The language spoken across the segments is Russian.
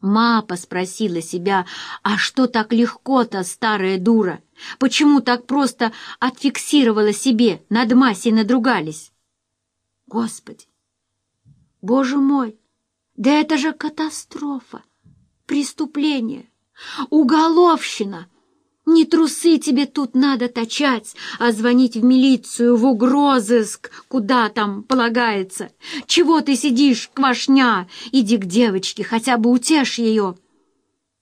Мапа спросила себя, а что так легко-то, старая дура? Почему так просто отфиксировала себе, над Масей надругались? Господи! Боже мой! Да это же катастрофа! Преступление! Уголовщина! Не трусы тебе тут надо точать, а звонить в милицию, в угрозыск, куда там полагается. Чего ты сидишь, квашня? Иди к девочке, хотя бы утешь ее.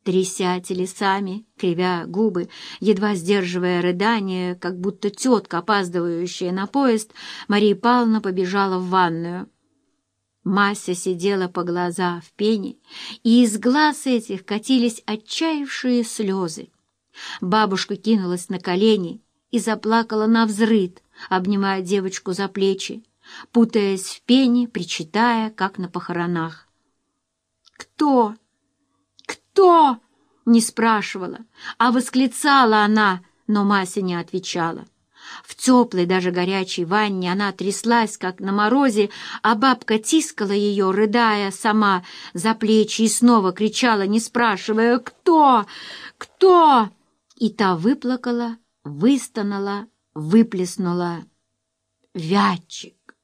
Тряся телесами, кривя губы, едва сдерживая рыдание, как будто тетка, опаздывающая на поезд, Мария Павловна побежала в ванную. Мася сидела по глаза в пене, и из глаз этих катились отчаявшие слезы. Бабушка кинулась на колени и заплакала на взрыд, обнимая девочку за плечи, путаясь в пене, причитая, как на похоронах. «Кто? Кто?» — не спрашивала, а восклицала она, но Мася не отвечала. В теплой, даже горячей ванне она тряслась, как на морозе, а бабка тискала ее, рыдая сама за плечи, и снова кричала, не спрашивая «Кто? Кто?» И та выплакала, выстонала, выплеснула. «Вятчик!»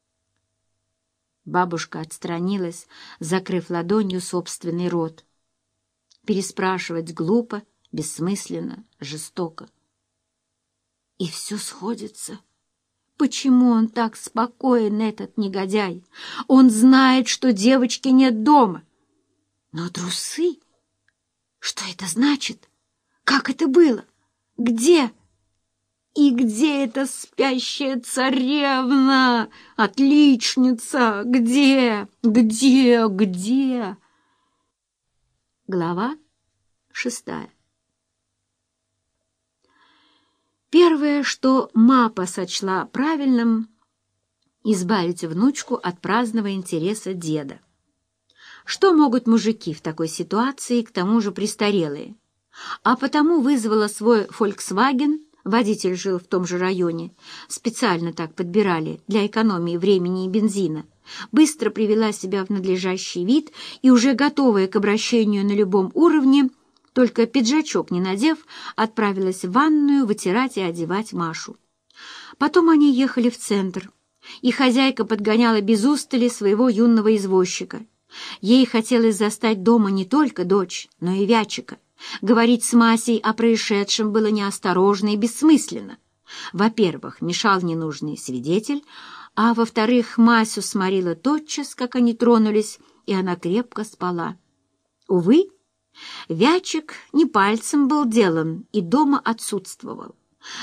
Бабушка отстранилась, закрыв ладонью собственный рот. Переспрашивать глупо, бессмысленно, жестоко. И все сходится. Почему он так спокоен, этот негодяй? Он знает, что девочки нет дома. Но трусы? Что это значит? Как это было? Где? И где эта спящая царевна, отличница? Где? Где? Где? Глава шестая Первое, что Мапа сочла правильным, избавить внучку от праздного интереса деда. Что могут мужики в такой ситуации, к тому же престарелые? А потому вызвала свой «Фольксваген», водитель жил в том же районе, специально так подбирали для экономии времени и бензина, быстро привела себя в надлежащий вид и уже готовая к обращению на любом уровне, только пиджачок не надев, отправилась в ванную вытирать и одевать Машу. Потом они ехали в центр, и хозяйка подгоняла без устали своего юного извозчика. Ей хотелось застать дома не только дочь, но и Вячика. Говорить с Масей о происшедшем было неосторожно и бессмысленно. Во-первых, мешал ненужный свидетель, а во-вторых, Масю сморила тотчас, как они тронулись, и она крепко спала. Увы, Вячик не пальцем был делан и дома отсутствовал.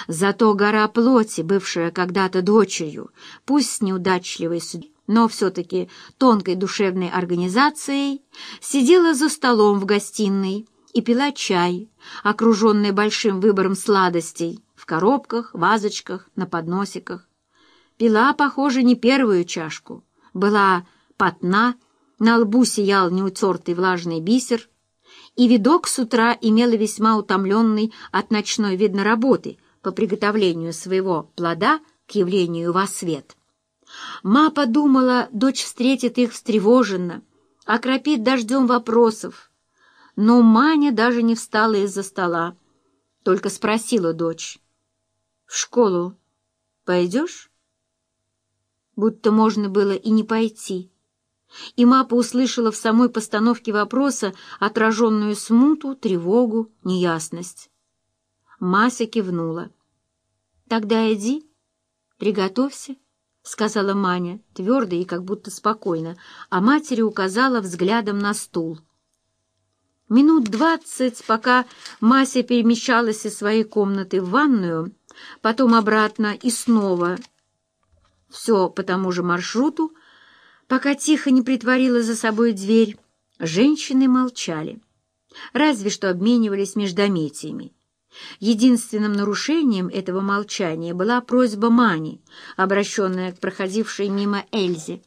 Зато гора плоти, бывшая когда-то дочерью, пусть неудачливой судьбой, но все-таки тонкой душевной организацией, сидела за столом в гостиной, и пила чай, окруженный большим выбором сладостей в коробках, вазочках, на подносиках. Пила, похоже, не первую чашку. Была потна, на лбу сиял неутертый влажный бисер, и видок с утра имела весьма утомленный от ночной, видно, работы по приготовлению своего плода к явлению во свет. Ма подумала, дочь встретит их встревоженно, окропит дождем вопросов, но Маня даже не встала из-за стола, только спросила дочь. «В школу пойдешь?» Будто можно было и не пойти. И Мапа услышала в самой постановке вопроса отраженную смуту, тревогу, неясность. Мася кивнула. «Тогда иди, приготовься», — сказала Маня, твердо и как будто спокойно, а матери указала взглядом на стул. Минут двадцать, пока Мася перемещалась из своей комнаты в ванную, потом обратно и снова. Все по тому же маршруту, пока тихо не притворила за собой дверь, женщины молчали. Разве что обменивались междометиями. Единственным нарушением этого молчания была просьба Мани, обращенная к проходившей мимо Эльзе.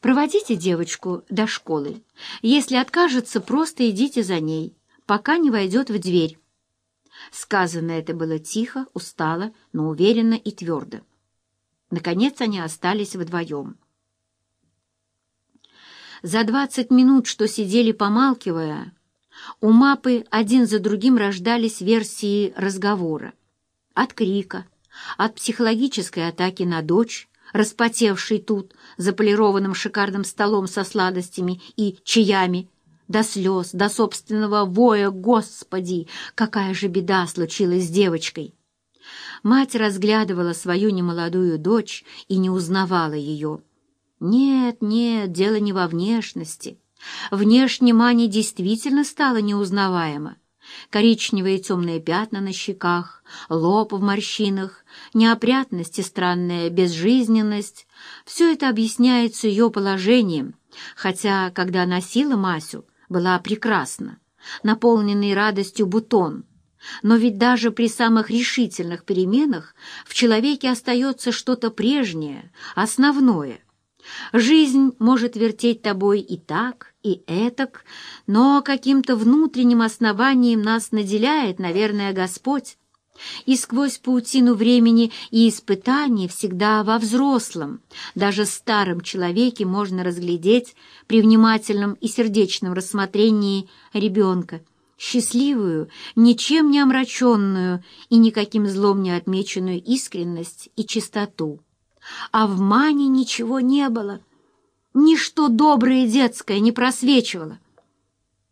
Проводите девочку до школы. Если откажется, просто идите за ней, пока не войдет в дверь. Сказано это было тихо, устало, но уверенно и твердо. Наконец они остались вдвоем. За двадцать минут, что сидели помалкивая, у Мапы один за другим рождались версии разговора. От крика, от психологической атаки на дочь, распотевшей тут, за полированным шикарным столом со сладостями и чаями, до слез, до собственного воя «Господи, какая же беда случилась с девочкой!» Мать разглядывала свою немолодую дочь и не узнавала ее. Нет, нет, дело не во внешности. Внешне Маня действительно стала неузнаваема. Коричневые темные пятна на щеках, лоб в морщинах, неопрятность и странная безжизненность — все это объясняется ее положением, хотя, когда носила Масю, была прекрасна, наполненный радостью бутон. Но ведь даже при самых решительных переменах в человеке остается что-то прежнее, основное — Жизнь может вертеть тобой и так, и этак, но каким-то внутренним основанием нас наделяет, наверное, Господь. И сквозь паутину времени и испытаний всегда во взрослом, даже старом человеке можно разглядеть при внимательном и сердечном рассмотрении ребенка, счастливую, ничем не омраченную и никаким злом не отмеченную искренность и чистоту а в Мане ничего не было. Ничто доброе детское не просвечивало.